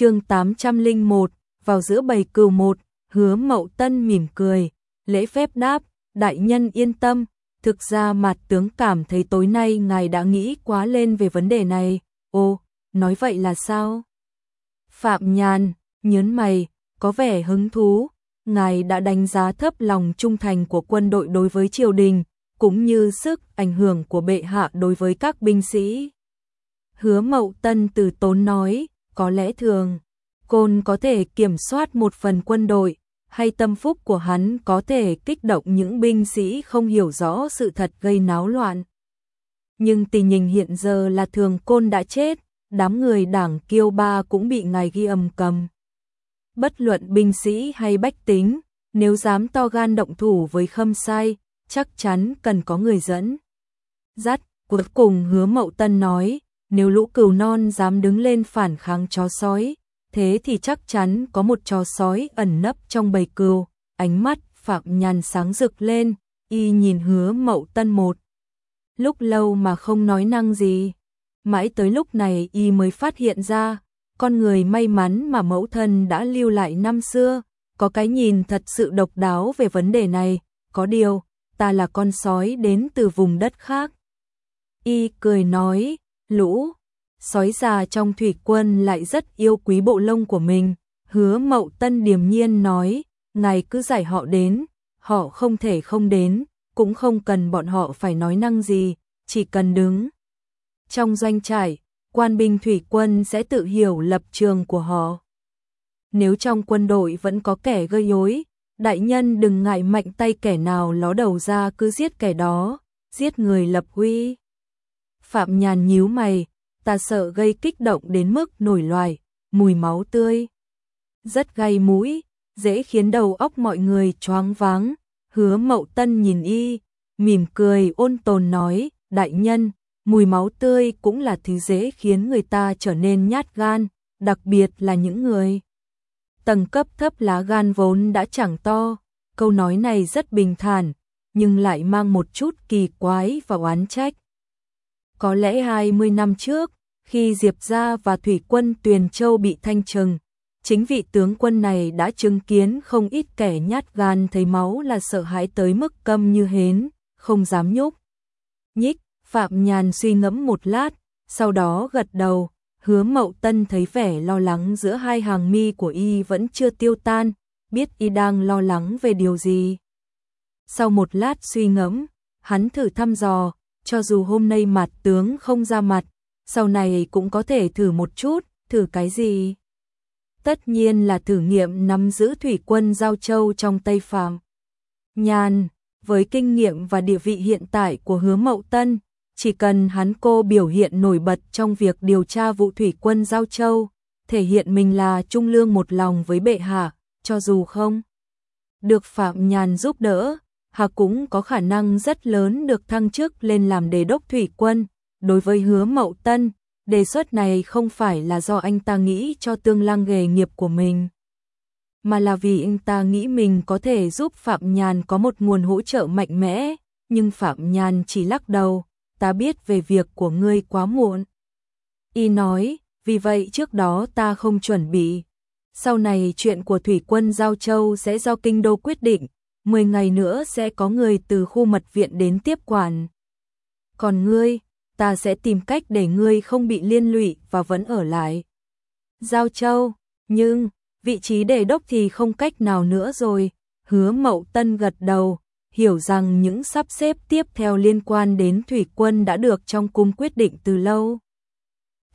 chương 801, vào giữa bầy cừu một, hứa mậu tân mỉm cười, lễ phép đáp, đại nhân yên tâm, thực ra mặt tướng cảm thấy tối nay ngài đã nghĩ quá lên về vấn đề này, ô, nói vậy là sao? Phạm Nhàn, nhớn mày, có vẻ hứng thú, ngài đã đánh giá thấp lòng trung thành của quân đội đối với triều đình, cũng như sức ảnh hưởng của bệ hạ đối với các binh sĩ. Hứa Mậu Tân từ tốn nói, có lẽ thường, Côn có thể kiểm soát một phần quân đội, hay tâm phúc của hắn có thể kích động những binh sĩ không hiểu rõ sự thật gây náo loạn. Nhưng tình hình hiện giờ là thường Côn đã chết, đám người đảng kiêu ba cũng bị ngài ghi âm cầm. Bất luận binh sĩ hay bách tính, nếu dám to gan động thủ với khâm sai, chắc chắn cần có người dẫn. Dắt, cuối cùng hứa mậu tân nói, nếu lũ cừu non dám đứng lên phản kháng chó sói, thế thì chắc chắn có một chó sói ẩn nấp trong bầy cừu. Ánh mắt Phạm Nhàn sáng rực lên, y nhìn hứa mậu tân một. Lúc lâu mà không nói năng gì. Mãi tới lúc này y mới phát hiện ra, con người may mắn mà mẫu thân đã lưu lại năm xưa, có cái nhìn thật sự độc đáo về vấn đề này, có điều, ta là con sói đến từ vùng đất khác. Y cười nói, lũ, sói già trong thủy quân lại rất yêu quý bộ lông của mình, hứa mậu tân điềm nhiên nói, ngài cứ giải họ đến, họ không thể không đến, cũng không cần bọn họ phải nói năng gì, chỉ cần đứng. Trong doanh trại, quan binh thủy quân sẽ tự hiểu lập trường của họ. Nếu trong quân đội vẫn có kẻ gây rối, đại nhân đừng ngại mạnh tay kẻ nào ló đầu ra cứ giết kẻ đó, giết người lập huy. Phạm Nhàn nhíu mày, ta sợ gây kích động đến mức nổi loài, mùi máu tươi. Rất gay mũi, dễ khiến đầu óc mọi người choáng váng. Hứa Mậu Tân nhìn y, mỉm cười ôn tồn nói, đại nhân, mùi máu tươi cũng là thứ dễ khiến người ta trở nên nhát gan, đặc biệt là những người. Tầng cấp thấp lá gan vốn đã chẳng to, câu nói này rất bình thản, nhưng lại mang một chút kỳ quái và oán trách. Có lẽ 20 năm trước, khi Diệp Gia và Thủy quân Tuyền Châu bị thanh trừng, chính vị tướng quân này đã chứng kiến không ít kẻ nhát gan thấy máu là sợ hãi tới mức câm như hến, không dám nhúc. Nhích, Phạm Nhàn suy ngẫm một lát, sau đó gật đầu, hứa mậu tân thấy vẻ lo lắng giữa hai hàng mi của y vẫn chưa tiêu tan, biết y đang lo lắng về điều gì. Sau một lát suy ngẫm, hắn thử thăm dò, cho dù hôm nay mặt tướng không ra mặt, sau này cũng có thể thử một chút, thử cái gì? Tất nhiên là thử nghiệm nắm giữ thủy quân Giao Châu trong Tây Phạm. Nhàn, với kinh nghiệm và địa vị hiện tại của hứa mậu tân, chỉ cần hắn cô biểu hiện nổi bật trong việc điều tra vụ thủy quân Giao Châu, thể hiện mình là trung lương một lòng với bệ hạ, cho dù không được Phạm Nhàn giúp đỡ, Hà cũng có khả năng rất lớn được thăng chức lên làm đề đốc thủy quân. Đối với hứa mậu tân, đề xuất này không phải là do anh ta nghĩ cho tương lai nghề nghiệp của mình, mà là vì anh ta nghĩ mình có thể giúp Phạm Nhàn có một nguồn hỗ trợ mạnh mẽ, nhưng Phạm Nhàn chỉ lắc đầu, ta biết về việc của ngươi quá muộn. Y nói, vì vậy trước đó ta không chuẩn bị. Sau này chuyện của thủy quân Giao Châu sẽ do kinh đô quyết định, 10 ngày nữa sẽ có người từ khu mật viện đến tiếp quản. Còn ngươi, ta sẽ tìm cách để ngươi không bị liên lụy và vẫn ở lại. Giao Châu, nhưng, vị trí đề đốc thì không cách nào nữa rồi, hứa mậu tân gật đầu, hiểu rằng những sắp xếp tiếp theo liên quan đến thủy quân đã được trong cung quyết định từ lâu.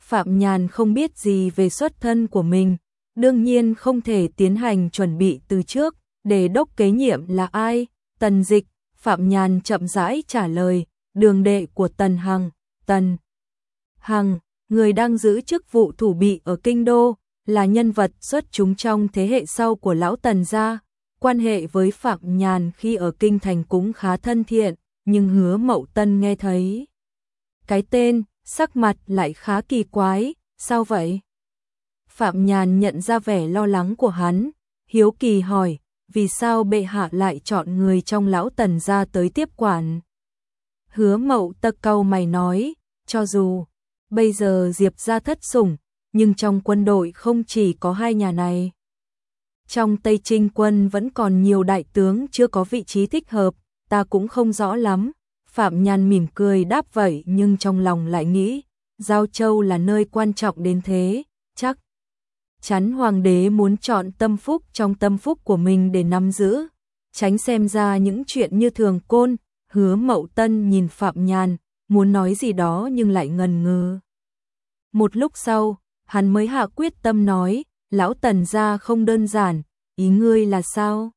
Phạm Nhàn không biết gì về xuất thân của mình, đương nhiên không thể tiến hành chuẩn bị từ trước, để đốc kế nhiệm là ai? Tần Dịch, Phạm Nhàn chậm rãi trả lời, đường đệ của Tần Hằng, Tần Hằng, người đang giữ chức vụ thủ bị ở Kinh Đô, là nhân vật xuất chúng trong thế hệ sau của Lão Tần gia. Quan hệ với Phạm Nhàn khi ở Kinh Thành cũng khá thân thiện, nhưng hứa mậu tân nghe thấy. Cái tên, sắc mặt lại khá kỳ quái, sao vậy? Phạm Nhàn nhận ra vẻ lo lắng của hắn, hiếu kỳ hỏi, vì sao bệ hạ lại chọn người trong lão tần ra tới tiếp quản? Hứa mậu tật câu mày nói, cho dù bây giờ Diệp ra thất sủng, nhưng trong quân đội không chỉ có hai nhà này. Trong Tây Trinh quân vẫn còn nhiều đại tướng chưa có vị trí thích hợp, ta cũng không rõ lắm. Phạm Nhan mỉm cười đáp vậy nhưng trong lòng lại nghĩ, Giao Châu là nơi quan trọng đến thế, chắc chắn hoàng đế muốn chọn tâm phúc trong tâm phúc của mình để nắm giữ, tránh xem ra những chuyện như thường côn, hứa mậu tân nhìn Phạm Nhàn, muốn nói gì đó nhưng lại ngần ngừ. Một lúc sau, hắn mới hạ quyết tâm nói, lão tần gia không đơn giản, ý ngươi là sao?